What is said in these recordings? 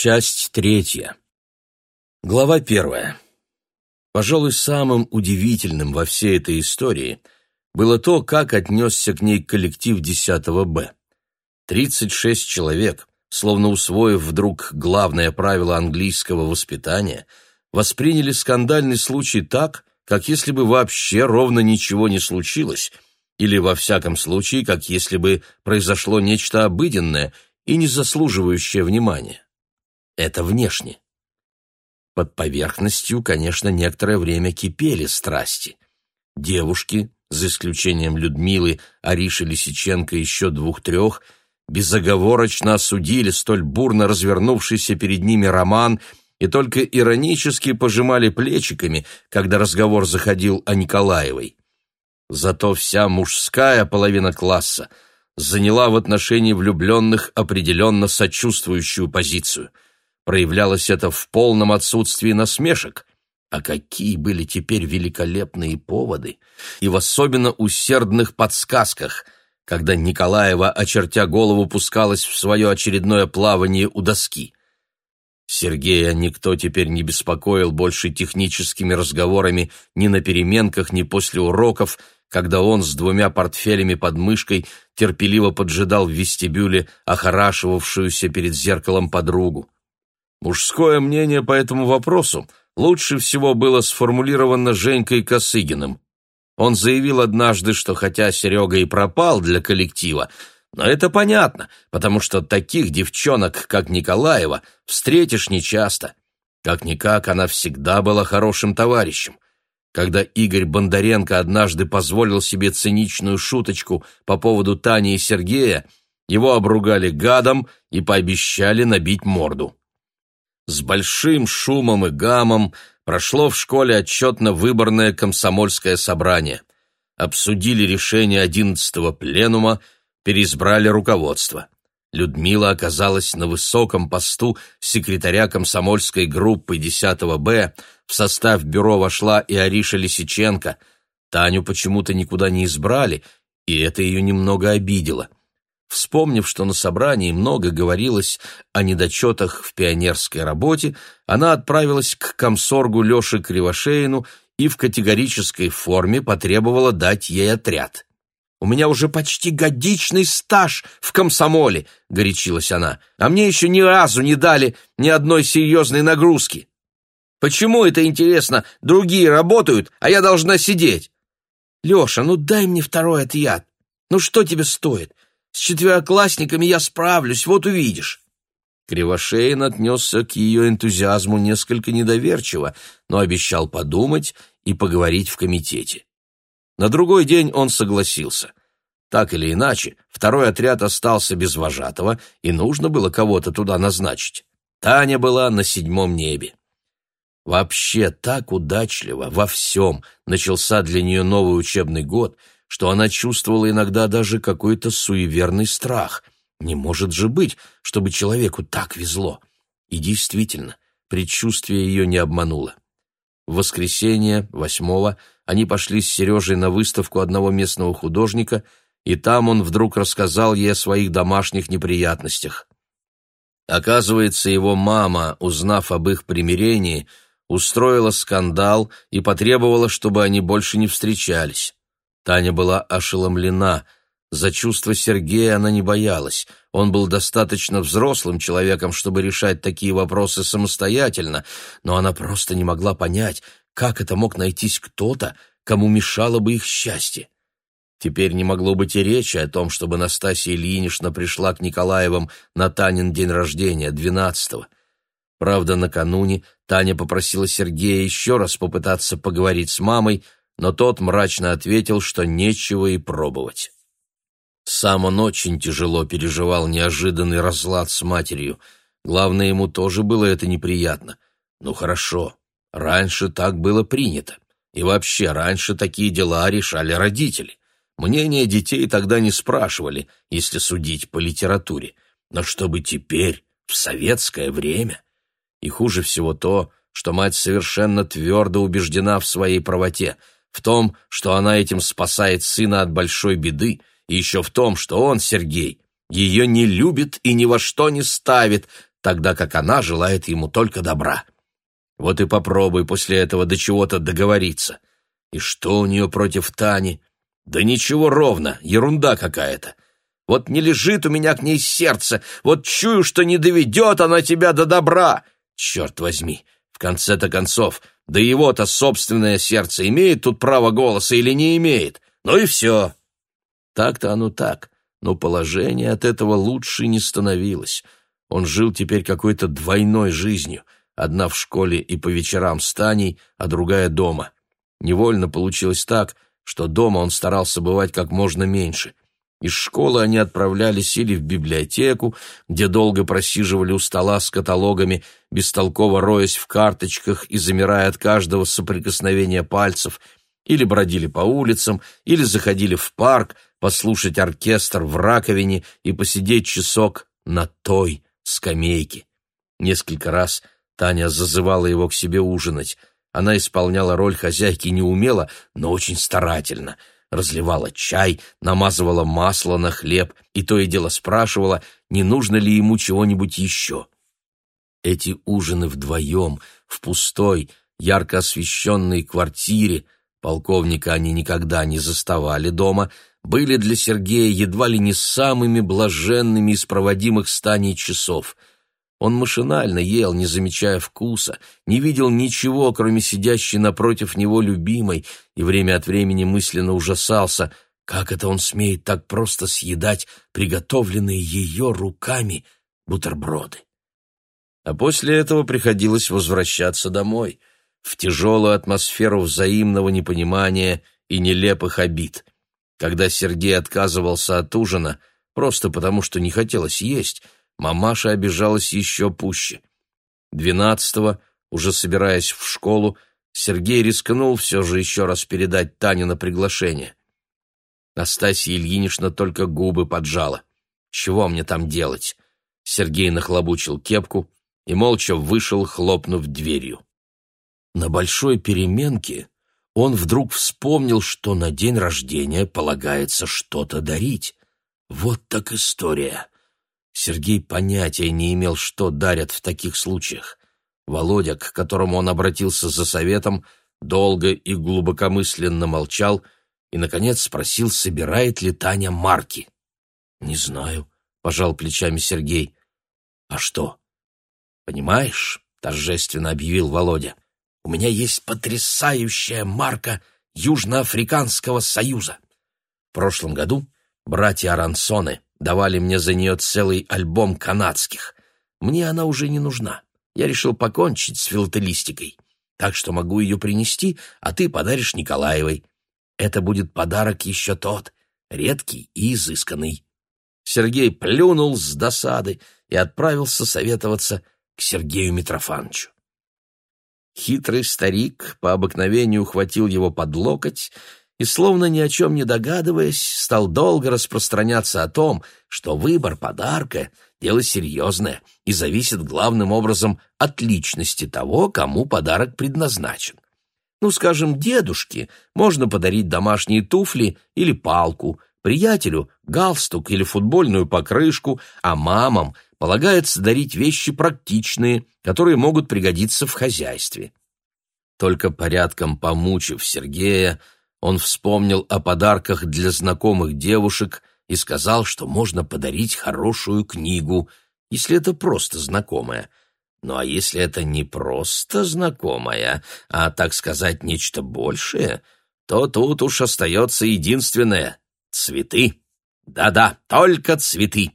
Часть третья. Глава первая. Пожалуй, самым удивительным во всей этой истории было то, как отнесся к ней коллектив 10-го Б. 36 человек, словно усвоив вдруг главное правило английского воспитания, восприняли скандальный случай так, как если бы вообще ровно ничего не случилось, или во всяком случае, как если бы произошло нечто обыденное и не заслуживающее внимания. Это внешне. Под поверхностью, конечно, некоторое время кипели страсти. Девушки, за исключением Людмилы, Ариши Лисиченко и еще двух-трех, безоговорочно осудили столь бурно развернувшийся перед ними роман и только иронически пожимали плечиками, когда разговор заходил о Николаевой. Зато вся мужская половина класса заняла в отношении влюбленных определенно сочувствующую позицию – проявлялось это в полном отсутствии насмешек. А какие были теперь великолепные поводы, и в особенно усердных подсказках, когда Николаева, очертя голову, пускалась в свое очередное плавание у доски. Сергея никто теперь не беспокоил больше техническими разговорами ни на переменках, ни после уроков, когда он с двумя портфелями под мышкой терпеливо поджидал в вестибюле охорашивавшуюся перед зеркалом подругу. Мужское мнение по этому вопросу лучше всего было сформулировано Женькой Косыгиным. Он заявил однажды, что хотя Серега и пропал для коллектива, но это понятно, потому что таких девчонок, как Николаева, встретишь нечасто. Как-никак, она всегда была хорошим товарищем. Когда Игорь Бондаренко однажды позволил себе циничную шуточку по поводу Тани и Сергея, его обругали гадом и пообещали набить морду с большим шумом и гамом прошло в школе отчетно-выборное комсомольское собрание. Обсудили решение 11-го пленума, переизбрали руководство. Людмила оказалась на высоком посту секретаря комсомольской группы 10 Б. В состав бюро вошла и Ариша Лисиченко. Таню почему-то никуда не избрали, и это ее немного обидело. Вспомнив, что на собрании много говорилось о недочетах в пионерской работе, она отправилась к комсоргу Леше Кривошеину и в категорической форме потребовала дать ей отряд. «У меня уже почти годичный стаж в комсомоле», — горячилась она, «а мне еще ни разу не дали ни одной серьезной нагрузки. Почему это, интересно, другие работают, а я должна сидеть?» «Леша, ну дай мне второй отряд. Ну что тебе стоит? С четвероклассниками я справлюсь, вот увидишь». Кривошеин отнесся к ее энтузиазму несколько недоверчиво, но обещал подумать и поговорить в комитете. На другой день он согласился. Так или иначе, второй отряд остался без вожатого, и нужно было кого-то туда назначить. Таня была на седьмом небе. Вообще так удачливо во всем начался для нее новый учебный год — что она чувствовала иногда даже какой-то суеверный страх. Не может же быть, чтобы человеку так везло. И действительно, предчувствие ее не обмануло. В воскресенье, восьмого, они пошли с Сережей на выставку одного местного художника, и там он вдруг рассказал ей о своих домашних неприятностях. Оказывается, его мама, узнав об их примирении, устроила скандал и потребовала, чтобы они больше не встречались. Таня была ошеломлена. За чувства Сергея она не боялась. Он был достаточно взрослым человеком, чтобы решать такие вопросы самостоятельно, но она просто не могла понять, как это мог найтись кто-то, кому мешало бы их счастье. Теперь не могло быть и речи о том, чтобы Настасья Ильинична пришла к Николаевым на Танин день рождения, двенадцатого. Правда, накануне Таня попросила Сергея еще раз попытаться поговорить с мамой, но тот мрачно ответил, что нечего и пробовать. Сам он очень тяжело переживал неожиданный разлад с матерью. Главное, ему тоже было это неприятно. Ну хорошо, раньше так было принято. И вообще, раньше такие дела решали родители. Мнение детей тогда не спрашивали, если судить по литературе. Но чтобы теперь, в советское время... И хуже всего то, что мать совершенно твердо убеждена в своей правоте — в том, что она этим спасает сына от большой беды, и еще в том, что он, Сергей, ее не любит и ни во что не ставит, тогда как она желает ему только добра. Вот и попробуй после этого до чего-то договориться. И что у нее против Тани? Да ничего ровно, ерунда какая-то. Вот не лежит у меня к ней сердце, вот чую, что не доведет она тебя до добра. Черт возьми, в конце-то концов, да его-то собственное сердце имеет тут право голоса или не имеет. Ну и все. Так-то оно так, но положение от этого лучше не становилось. Он жил теперь какой-то двойной жизнью, одна в школе и по вечерам с Таней, а другая дома. Невольно получилось так, что дома он старался бывать как можно меньше — из школы они отправлялись или в библиотеку, где долго просиживали у стола с каталогами, бестолково роясь в карточках и замирая от каждого соприкосновения пальцев, или бродили по улицам, или заходили в парк послушать оркестр в раковине и посидеть часок на той скамейке. Несколько раз Таня зазывала его к себе ужинать. Она исполняла роль хозяйки неумело, но очень старательно — разливала чай, намазывала масло на хлеб и то и дело спрашивала, не нужно ли ему чего-нибудь еще. Эти ужины вдвоем, в пустой, ярко освещенной квартире, полковника они никогда не заставали дома, были для Сергея едва ли не самыми блаженными из проводимых станей часов — он машинально ел, не замечая вкуса, не видел ничего, кроме сидящей напротив него любимой, и время от времени мысленно ужасался, как это он смеет так просто съедать приготовленные ее руками бутерброды. А после этого приходилось возвращаться домой, в тяжелую атмосферу взаимного непонимания и нелепых обид. Когда Сергей отказывался от ужина, просто потому что не хотелось есть, Мамаша обижалась еще пуще. Двенадцатого, уже собираясь в школу, Сергей рискнул все же еще раз передать Тане на приглашение. Настасья Ильинична только губы поджала. «Чего мне там делать?» Сергей нахлобучил кепку и молча вышел, хлопнув дверью. На большой переменке он вдруг вспомнил, что на день рождения полагается что-то дарить. Вот так история. Сергей понятия не имел, что дарят в таких случаях. Володя, к которому он обратился за советом, долго и глубокомысленно молчал и, наконец, спросил, собирает ли Таня марки. «Не знаю», — пожал плечами Сергей. «А что?» «Понимаешь», — торжественно объявил Володя, «у меня есть потрясающая марка Южноафриканского союза. В прошлом году братья Арансоны — давали мне за нее целый альбом канадских. Мне она уже не нужна. Я решил покончить с филателистикой. Так что могу ее принести, а ты подаришь Николаевой. Это будет подарок еще тот, редкий и изысканный. Сергей плюнул с досады и отправился советоваться к Сергею Митрофановичу. Хитрый старик по обыкновению хватил его под локоть и, словно ни о чем не догадываясь, стал долго распространяться о том, что выбор подарка — дело серьезное и зависит главным образом от личности того, кому подарок предназначен. Ну, скажем, дедушке можно подарить домашние туфли или палку, приятелю — галстук или футбольную покрышку, а мамам полагается дарить вещи практичные, которые могут пригодиться в хозяйстве. Только порядком помучив Сергея, он вспомнил о подарках для знакомых девушек и сказал, что можно подарить хорошую книгу, если это просто знакомая. Ну а если это не просто знакомая, а, так сказать, нечто большее, то тут уж остается единственное — цветы. Да-да, только цветы.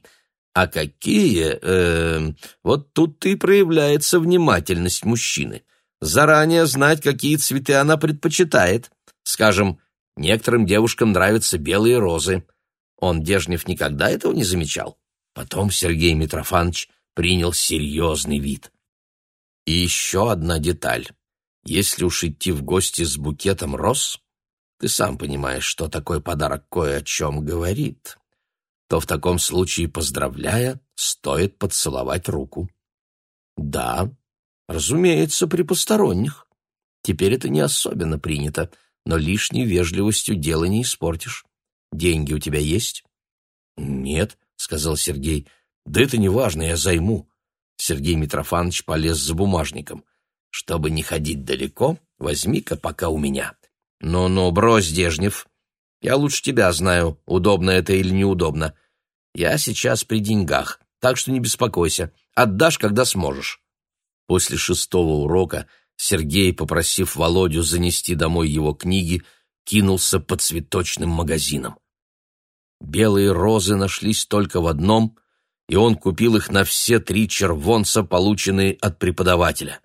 А какие... Э, вот тут и проявляется внимательность мужчины. Заранее знать, какие цветы она предпочитает. Скажем, некоторым девушкам нравятся белые розы. Он, Дежнев, никогда этого не замечал. Потом Сергей Митрофанович принял серьезный вид. И еще одна деталь. Если уж идти в гости с букетом роз, ты сам понимаешь, что такой подарок кое о чем говорит, то в таком случае, поздравляя, стоит поцеловать руку. Да, разумеется, при посторонних. Теперь это не особенно принято — но лишней вежливостью дело не испортишь. Деньги у тебя есть? Нет, сказал Сергей. Да это не важно, я займу. Сергей Митрофанович полез за бумажником. Чтобы не ходить далеко, возьми-ка пока у меня. Ну-ну, брось, Дежнев. Я лучше тебя знаю, удобно это или неудобно. Я сейчас при деньгах, так что не беспокойся. Отдашь, когда сможешь. После шестого урока Сергей, попросив Володю занести домой его книги, кинулся по цветочным магазинам. Белые розы нашлись только в одном, и он купил их на все три червонца, полученные от преподавателя.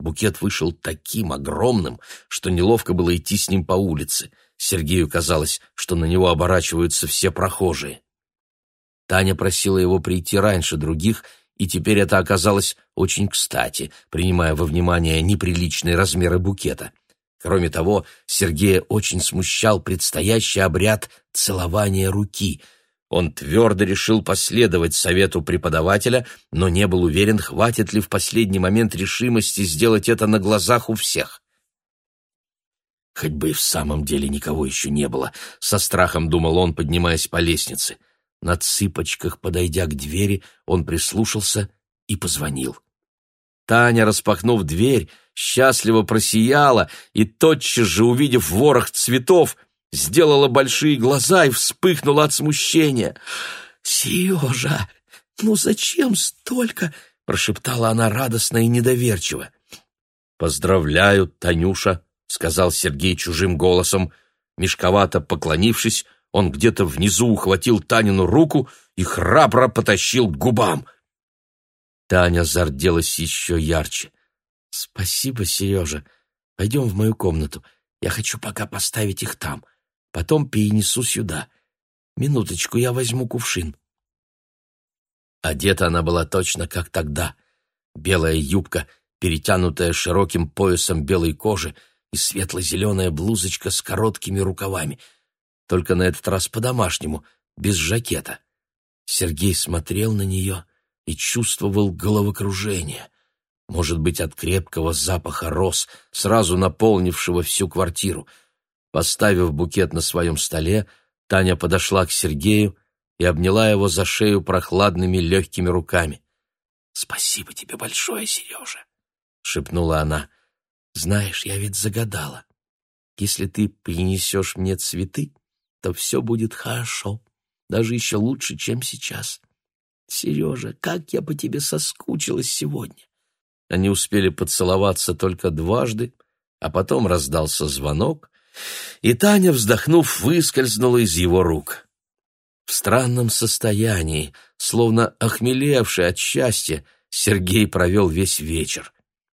Букет вышел таким огромным, что неловко было идти с ним по улице. Сергею казалось, что на него оборачиваются все прохожие. Таня просила его прийти раньше других — и теперь это оказалось очень кстати, принимая во внимание неприличные размеры букета. Кроме того, Сергея очень смущал предстоящий обряд целования руки. Он твердо решил последовать совету преподавателя, но не был уверен, хватит ли в последний момент решимости сделать это на глазах у всех. «Хоть бы и в самом деле никого еще не было», — со страхом думал он, поднимаясь по лестнице. — на цыпочках, подойдя к двери, он прислушался и позвонил. Таня, распахнув дверь, счастливо просияла и, тотчас же увидев ворох цветов, сделала большие глаза и вспыхнула от смущения. «Сережа, ну зачем столько?» — прошептала она радостно и недоверчиво. «Поздравляю, Танюша», — сказал Сергей чужим голосом. Мешковато поклонившись, он где-то внизу ухватил Танину руку и храбро потащил к губам. Таня зарделась еще ярче. «Спасибо, Сережа. Пойдем в мою комнату. Я хочу пока поставить их там. Потом перенесу сюда. Минуточку, я возьму кувшин». Одета она была точно как тогда. Белая юбка, перетянутая широким поясом белой кожи, и светло-зеленая блузочка с короткими рукавами — только на этот раз по-домашнему, без жакета. Сергей смотрел на нее и чувствовал головокружение. Может быть, от крепкого запаха роз, сразу наполнившего всю квартиру. Поставив букет на своем столе, Таня подошла к Сергею и обняла его за шею прохладными легкими руками. «Спасибо тебе большое, Сережа», — шепнула она. «Знаешь, я ведь загадала. Если ты принесешь мне цветы, то все будет хорошо, даже еще лучше, чем сейчас. Сережа, как я по тебе соскучилась сегодня!» Они успели поцеловаться только дважды, а потом раздался звонок, и Таня, вздохнув, выскользнула из его рук. В странном состоянии, словно охмелевший от счастья, Сергей провел весь вечер.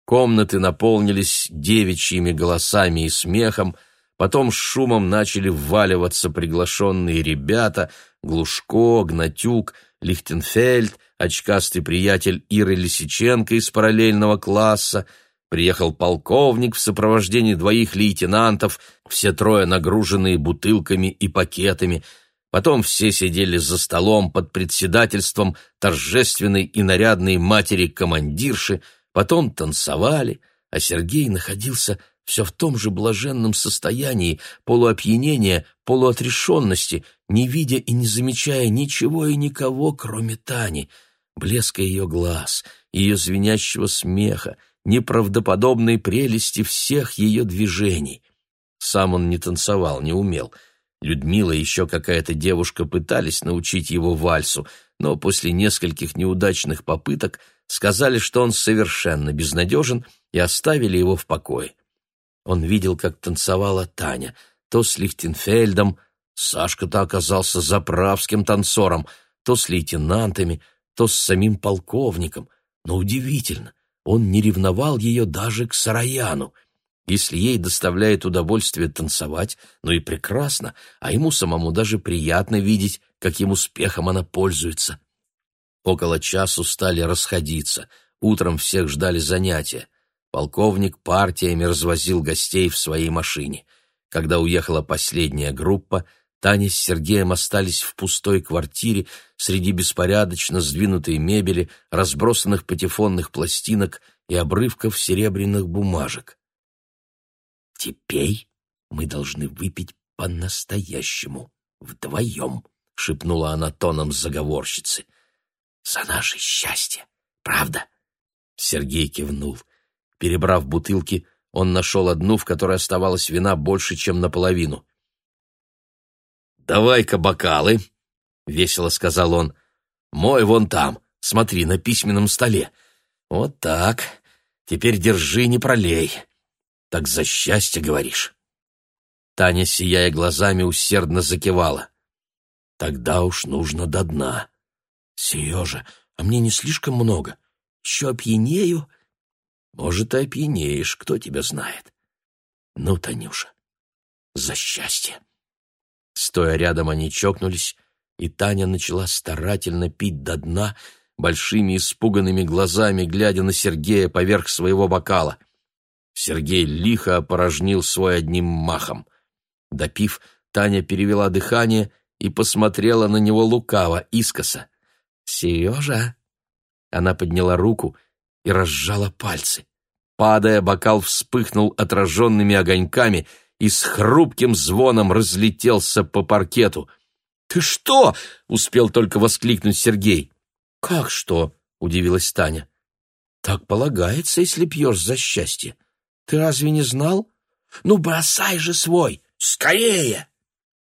Комнаты наполнились девичьими голосами и смехом, Потом с шумом начали вваливаться приглашенные ребята, Глушко, Гнатюк, Лихтенфельд, очкастый приятель Иры Лисиченко из параллельного класса, Приехал полковник в сопровождении двоих лейтенантов, все трое нагруженные бутылками и пакетами. Потом все сидели за столом под председательством торжественной и нарядной матери-командирши, потом танцевали, а Сергей находился все в том же блаженном состоянии полуопьянения, полуотрешенности, не видя и не замечая ничего и никого, кроме Тани, блеска ее глаз, ее звенящего смеха, неправдоподобной прелести всех ее движений. Сам он не танцевал, не умел. Людмила и еще какая-то девушка пытались научить его вальсу, но после нескольких неудачных попыток сказали, что он совершенно безнадежен, и оставили его в покое. Он видел, как танцевала Таня, то с Лихтенфельдом, Сашка-то оказался заправским танцором, то с лейтенантами, то с самим полковником. Но удивительно, он не ревновал ее даже к Сараяну. Если ей доставляет удовольствие танцевать, ну и прекрасно, а ему самому даже приятно видеть, каким успехом она пользуется. Около часу стали расходиться. Утром всех ждали занятия полковник партиями развозил гостей в своей машине. Когда уехала последняя группа, Таня с Сергеем остались в пустой квартире среди беспорядочно сдвинутой мебели, разбросанных патефонных пластинок и обрывков серебряных бумажек. «Теперь мы должны выпить по-настоящему, вдвоем», — шепнула она тоном заговорщицы. «За наше счастье, правда?» Сергей кивнул. — Перебрав бутылки, он нашел одну, в которой оставалось вина больше, чем наполовину. «Давай-ка бокалы», — весело сказал он. «Мой вон там, смотри, на письменном столе. Вот так. Теперь держи, не пролей. Так за счастье говоришь». Таня, сияя глазами, усердно закивала. «Тогда уж нужно до дна». «Сережа, а мне не слишком много? Еще опьянею?» Может, ты опьянеешь, кто тебя знает. Ну, Танюша, за счастье. Стоя рядом, они чокнулись, и Таня начала старательно пить до дна, большими испуганными глазами, глядя на Сергея поверх своего бокала. Сергей лихо опорожнил свой одним махом. Допив, Таня перевела дыхание и посмотрела на него лукаво, искоса. «Сережа!» Она подняла руку — и разжала пальцы. Падая, бокал вспыхнул отраженными огоньками и с хрупким звоном разлетелся по паркету. «Ты что?» — успел только воскликнуть Сергей. «Как что?» — удивилась Таня. «Так полагается, если пьешь за счастье. Ты разве не знал? Ну, бросай же свой! Скорее!»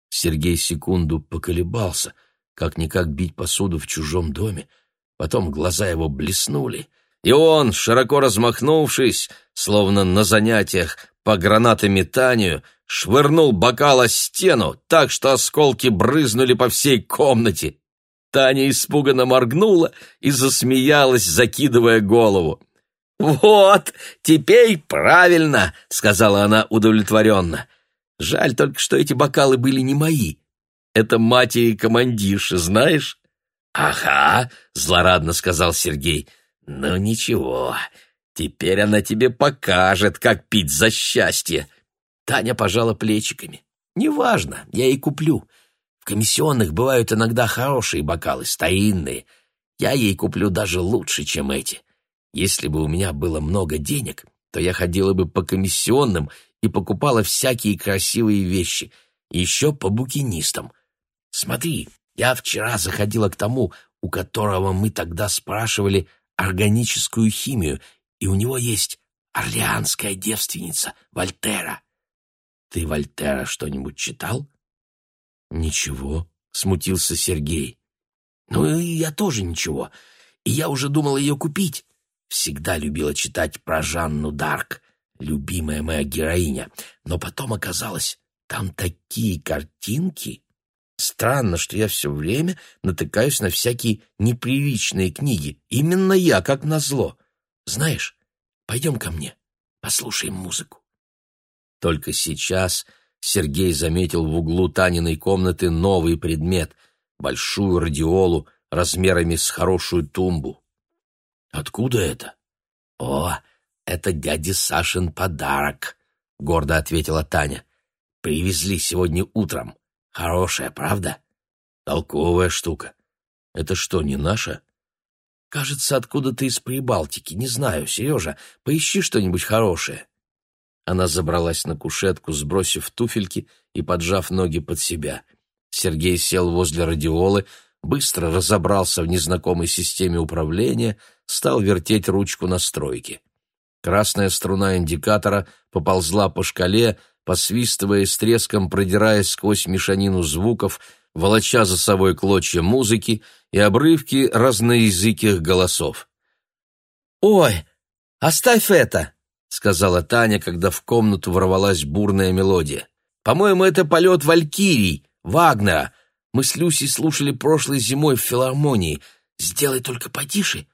Сергей секунду поколебался, как-никак бить посуду в чужом доме. Потом глаза его блеснули, и он, широко размахнувшись, словно на занятиях по гранатометанию, швырнул бокал о стену так, что осколки брызнули по всей комнате. Таня испуганно моргнула и засмеялась, закидывая голову. «Вот, теперь правильно!» — сказала она удовлетворенно. «Жаль только, что эти бокалы были не мои. Это матери командирши, знаешь?» «Ага», — злорадно сказал Сергей. «Ну ничего, теперь она тебе покажет, как пить за счастье!» Таня пожала плечиками. «Неважно, я ей куплю. В комиссионных бывают иногда хорошие бокалы, старинные. Я ей куплю даже лучше, чем эти. Если бы у меня было много денег, то я ходила бы по комиссионным и покупала всякие красивые вещи, еще по букинистам. Смотри, я вчера заходила к тому, у которого мы тогда спрашивали органическую химию, и у него есть орлеанская девственница Вольтера. Ты, Вольтера, что-нибудь читал? Ничего, смутился Сергей. Ну и я тоже ничего. И я уже думал ее купить. Всегда любила читать про Жанну Дарк, любимая моя героиня. Но потом оказалось, там такие картинки. Странно, что я все время натыкаюсь на всякие неприличные книги. Именно я, как назло. Знаешь, пойдем ко мне, послушаем музыку. Только сейчас Сергей заметил в углу Таниной комнаты новый предмет — большую радиолу размерами с хорошую тумбу. «Откуда это?» «О, это дяди Сашин подарок», — гордо ответила Таня. «Привезли сегодня утром». Хорошая, правда? Толковая штука. Это что, не наша? Кажется, откуда-то из Прибалтики. Не знаю, Сережа, поищи что-нибудь хорошее. Она забралась на кушетку, сбросив туфельки и поджав ноги под себя. Сергей сел возле радиолы, быстро разобрался в незнакомой системе управления, стал вертеть ручку настройки. Красная струна индикатора поползла по шкале, посвистывая с треском, продираясь сквозь мешанину звуков, волоча за собой клочья музыки и обрывки разноязыких голосов. «Ой, оставь это!» — сказала Таня, когда в комнату ворвалась бурная мелодия. «По-моему, это полет Валькирий, Вагнера. Мы с Люсей слушали прошлой зимой в филармонии. Сделай только потише и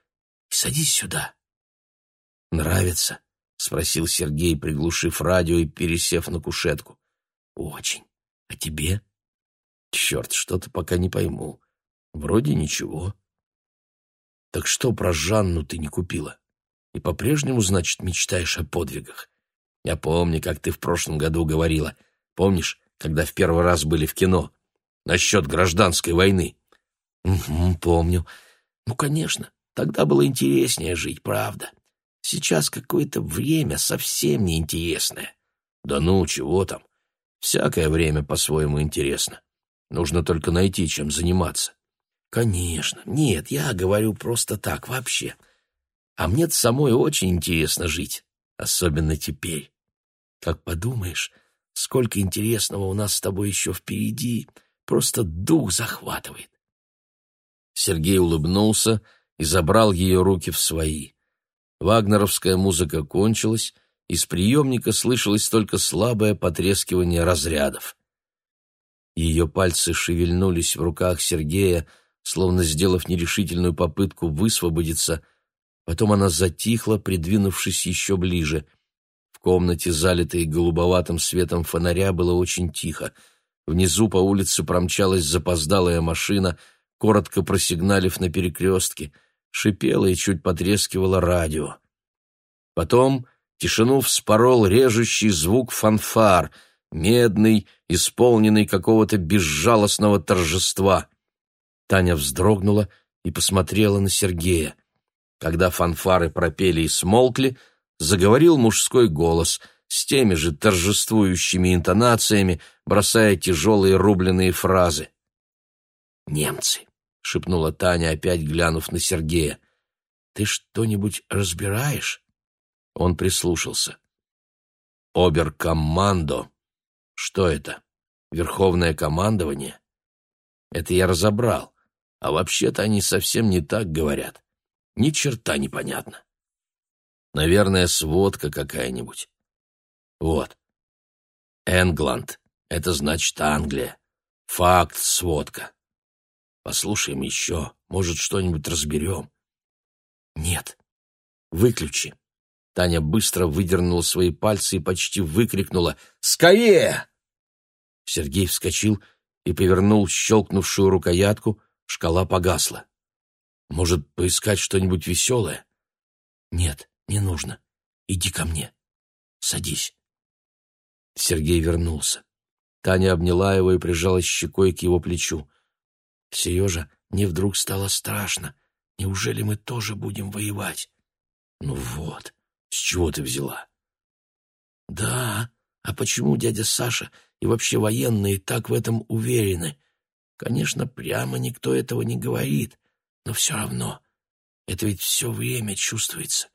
садись сюда». «Нравится?» спросил Сергей, приглушив радио и пересев на кушетку. Очень. А тебе? Черт, что-то пока не пойму. Вроде ничего. Так что про Жанну ты не купила? И по-прежнему, значит, мечтаешь о подвигах? Я помню, как ты в прошлом году говорила. Помнишь, когда в первый раз были в кино? Насчет гражданской войны. Угу, помню. Ну, конечно, тогда было интереснее жить, правда. Сейчас какое-то время совсем неинтересное. Да ну, чего там. Всякое время по-своему интересно. Нужно только найти, чем заниматься. Конечно. Нет, я говорю просто так, вообще. А мне самой очень интересно жить, особенно теперь. Как подумаешь, сколько интересного у нас с тобой еще впереди, просто дух захватывает. Сергей улыбнулся и забрал ее руки в свои. Вагнеровская музыка кончилась, из приемника слышалось только слабое потрескивание разрядов. Ее пальцы шевельнулись в руках Сергея, словно сделав нерешительную попытку высвободиться. Потом она затихла, придвинувшись еще ближе. В комнате, залитой голубоватым светом фонаря, было очень тихо. Внизу по улице промчалась запоздалая машина, коротко просигналив на перекрестке — шипело и чуть потрескивало радио. Потом тишину вспорол режущий звук фанфар, медный, исполненный какого-то безжалостного торжества. Таня вздрогнула и посмотрела на Сергея. Когда фанфары пропели и смолкли, заговорил мужской голос с теми же торжествующими интонациями, бросая тяжелые рубленые фразы. «Немцы! — шепнула Таня, опять глянув на Сергея. «Ты что-нибудь разбираешь?» Он прислушался. «Оберкоммандо. Что это? Верховное командование?» «Это я разобрал. А вообще-то они совсем не так говорят. Ни черта непонятно. Наверное, сводка какая-нибудь. Вот. Энгланд. Это значит Англия. Факт сводка. Послушаем еще. Может, что-нибудь разберем. Нет. Выключи. Таня быстро выдернула свои пальцы и почти выкрикнула «Скорее!». Сергей вскочил и повернул щелкнувшую рукоятку, шкала погасла. «Может, поискать что-нибудь веселое?» «Нет, не нужно. Иди ко мне. Садись». Сергей вернулся. Таня обняла его и прижалась щекой к его плечу. Сереже, мне вдруг стало страшно. Неужели мы тоже будем воевать? Ну вот, с чего ты взяла? Да, а почему дядя Саша и вообще военные так в этом уверены? Конечно, прямо никто этого не говорит, но все равно. Это ведь все время чувствуется.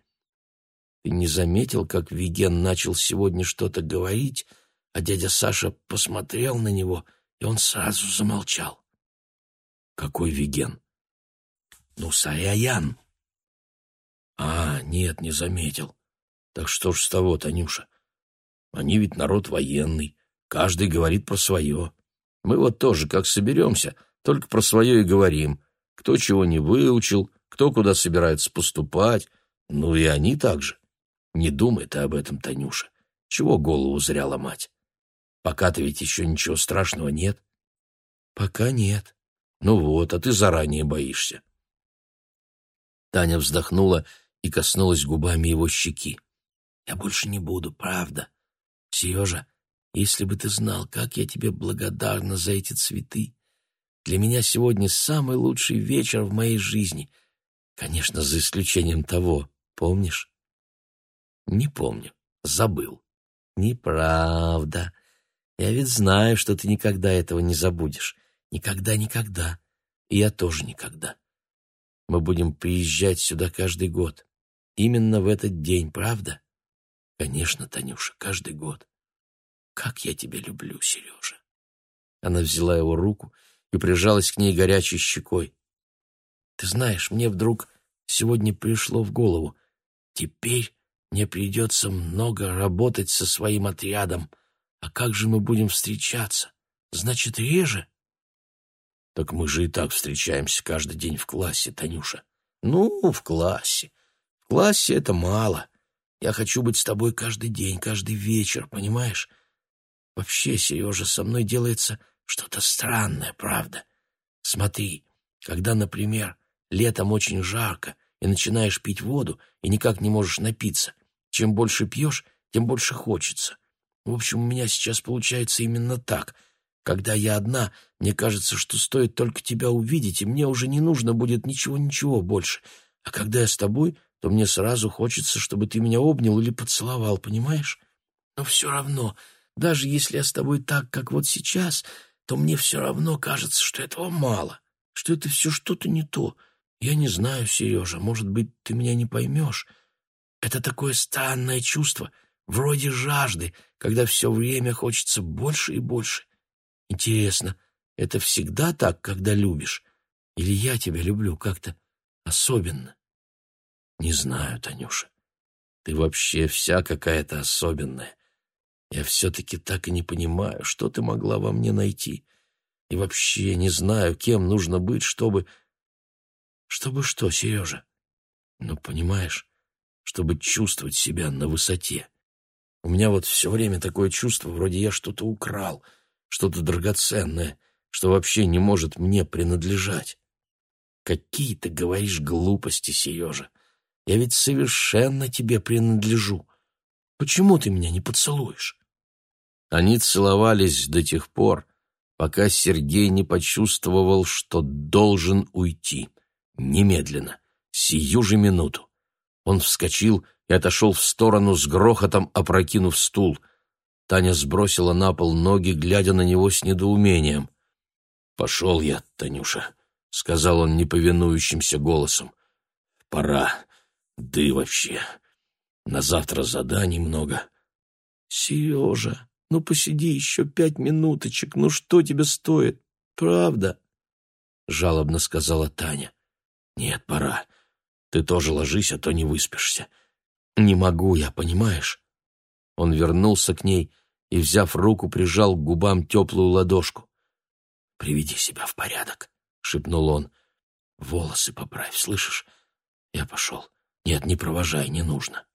Ты не заметил, как Виген начал сегодня что-то говорить, а дядя Саша посмотрел на него, и он сразу замолчал. Какой Виген? Ну, Саяян. А, нет, не заметил. Так что ж с того, Танюша? Они ведь народ военный, каждый говорит про свое. Мы вот тоже как соберемся, только про свое и говорим. Кто чего не выучил, кто куда собирается поступать, ну и они также. Не думай ты об этом, Танюша. Чего голову зря ломать? Пока-то ведь еще ничего страшного нет. Пока нет. «Ну вот, а ты заранее боишься». Таня вздохнула и коснулась губами его щеки. «Я больше не буду, правда. Сережа, если бы ты знал, как я тебе благодарна за эти цветы. Для меня сегодня самый лучший вечер в моей жизни. Конечно, за исключением того, помнишь?» «Не помню. Забыл». «Неправда. Я ведь знаю, что ты никогда этого не забудешь. Никогда, никогда. И я тоже никогда. Мы будем приезжать сюда каждый год. Именно в этот день, правда? Конечно, Танюша, каждый год. Как я тебя люблю, Сережа. Она взяла его руку и прижалась к ней горячей щекой. Ты знаешь, мне вдруг сегодня пришло в голову. Теперь мне придется много работать со своим отрядом. А как же мы будем встречаться? Значит, реже? Так мы же и так встречаемся каждый день в классе, Танюша. Ну, в классе. В классе это мало. Я хочу быть с тобой каждый день, каждый вечер, понимаешь? Вообще, Сережа, со мной делается что-то странное, правда. Смотри, когда, например, летом очень жарко, и начинаешь пить воду, и никак не можешь напиться. Чем больше пьешь, тем больше хочется. В общем, у меня сейчас получается именно так — когда я одна, мне кажется, что стоит только тебя увидеть, и мне уже не нужно будет ничего-ничего больше. А когда я с тобой, то мне сразу хочется, чтобы ты меня обнял или поцеловал, понимаешь? Но все равно, даже если я с тобой так, как вот сейчас, то мне все равно кажется, что этого мало, что это все что-то не то. Я не знаю, Сережа, может быть, ты меня не поймешь. Это такое странное чувство, вроде жажды, когда все время хочется больше и больше. Интересно, это всегда так, когда любишь? Или я тебя люблю как-то особенно? Не знаю, Танюша. Ты вообще вся какая-то особенная. Я все-таки так и не понимаю, что ты могла во мне найти. И вообще не знаю, кем нужно быть, чтобы... Чтобы что, Сережа? Ну, понимаешь, чтобы чувствовать себя на высоте. У меня вот все время такое чувство, вроде я что-то украл — что-то драгоценное, что вообще не может мне принадлежать. Какие ты говоришь глупости, Сережа. Я ведь совершенно тебе принадлежу. Почему ты меня не поцелуешь? Они целовались до тех пор, пока Сергей не почувствовал, что должен уйти. Немедленно, сию же минуту. Он вскочил и отошел в сторону с грохотом, опрокинув стул — Таня сбросила на пол ноги, глядя на него с недоумением. «Пошел я, Танюша», — сказал он неповинующимся голосом. «Пора. Да и вообще. На завтра заданий много». «Сережа, ну посиди еще пять минуточек. Ну что тебе стоит? Правда?» — жалобно сказала Таня. «Нет, пора. Ты тоже ложись, а то не выспишься. Не могу я, понимаешь? Он вернулся к ней и, взяв руку, прижал к губам теплую ладошку. «Приведи себя в порядок», — шепнул он. «Волосы поправь, слышишь? Я пошел. Нет, не провожай, не нужно».